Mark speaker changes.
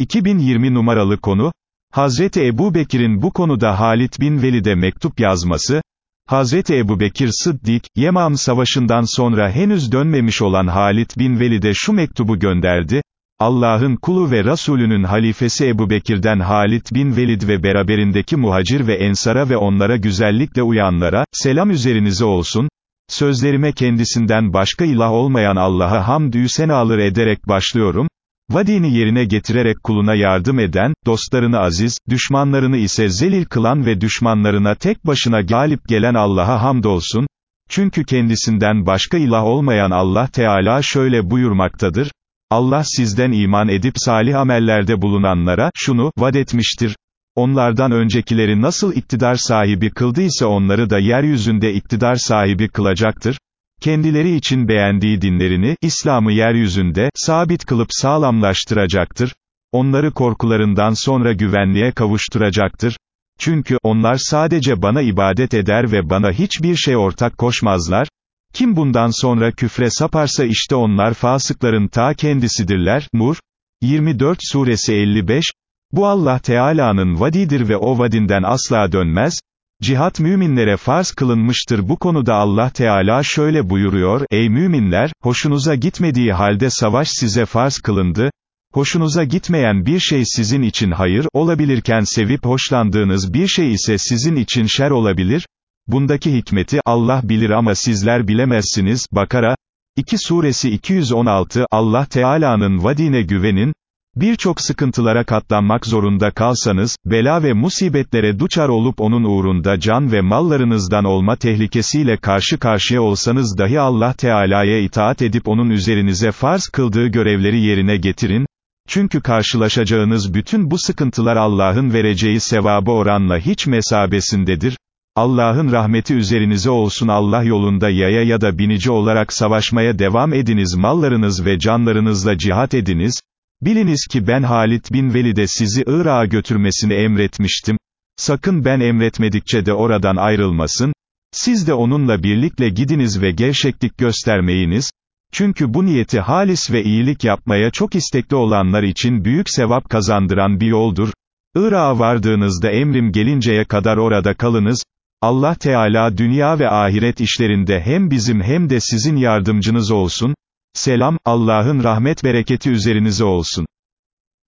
Speaker 1: 2020 numaralı konu, Hazreti Ebu Bekir'in bu konuda Halit bin Velid'e mektup yazması, Hazreti Ebu Bekir Sıddik, Yemam Savaşı'ndan sonra henüz dönmemiş olan Halit bin Velid'e şu mektubu gönderdi, Allah'ın kulu ve Resulünün halifesi Ebu Bekir'den Halit bin Velid ve beraberindeki muhacir ve ensara ve onlara güzellikle uyanlara, selam üzerinize olsun, sözlerime kendisinden başka ilah olmayan Allah'a hamdü senalar ederek başlıyorum, Vadini yerine getirerek kuluna yardım eden, dostlarını aziz, düşmanlarını ise zelil kılan ve düşmanlarına tek başına galip gelen Allah'a hamdolsun, çünkü kendisinden başka ilah olmayan Allah Teala şöyle buyurmaktadır, Allah sizden iman edip salih amellerde bulunanlara, şunu, vaat etmiştir, onlardan öncekileri nasıl iktidar sahibi kıldıysa onları da yeryüzünde iktidar sahibi kılacaktır, kendileri için beğendiği dinlerini, İslam'ı yeryüzünde, sabit kılıp sağlamlaştıracaktır, onları korkularından sonra güvenliğe kavuşturacaktır, çünkü, onlar sadece bana ibadet eder ve bana hiçbir şey ortak koşmazlar, kim bundan sonra küfre saparsa işte onlar fasıkların ta kendisidirler, Nur, 24 suresi 55, bu Allah Teala'nın vadidir ve o vadinden asla dönmez, Cihat müminlere farz kılınmıştır. Bu konuda Allah Teala şöyle buyuruyor, ey müminler, hoşunuza gitmediği halde savaş size farz kılındı, hoşunuza gitmeyen bir şey sizin için hayır, olabilirken sevip hoşlandığınız bir şey ise sizin için şer olabilir, bundaki hikmeti, Allah bilir ama sizler bilemezsiniz, Bakara, 2 suresi 216, Allah Teala'nın vadine güvenin, Birçok sıkıntılara katlanmak zorunda kalsanız, bela ve musibetlere duçar olup onun uğrunda can ve mallarınızdan olma tehlikesiyle karşı karşıya olsanız dahi Allah Teala'ya itaat edip onun üzerinize farz kıldığı görevleri yerine getirin, çünkü karşılaşacağınız bütün bu sıkıntılar Allah'ın vereceği sevabı oranla hiç mesabesindedir, Allah'ın rahmeti üzerinize olsun Allah yolunda yaya ya da binici olarak savaşmaya devam ediniz mallarınız ve canlarınızla cihat ediniz, Biliniz ki ben Halit bin Velid'e sizi Irak'a götürmesini emretmiştim. Sakın ben emretmedikçe de oradan ayrılmasın. Siz de onunla birlikte gidiniz ve gevşeklik göstermeyiniz. Çünkü bu niyeti halis ve iyilik yapmaya çok istekli olanlar için büyük sevap kazandıran bir yoldur. Irak'a vardığınızda emrim gelinceye kadar orada kalınız. Allah Teala dünya ve ahiret işlerinde hem bizim hem de sizin yardımcınız olsun. Selam, Allah'ın rahmet bereketi üzerinize olsun.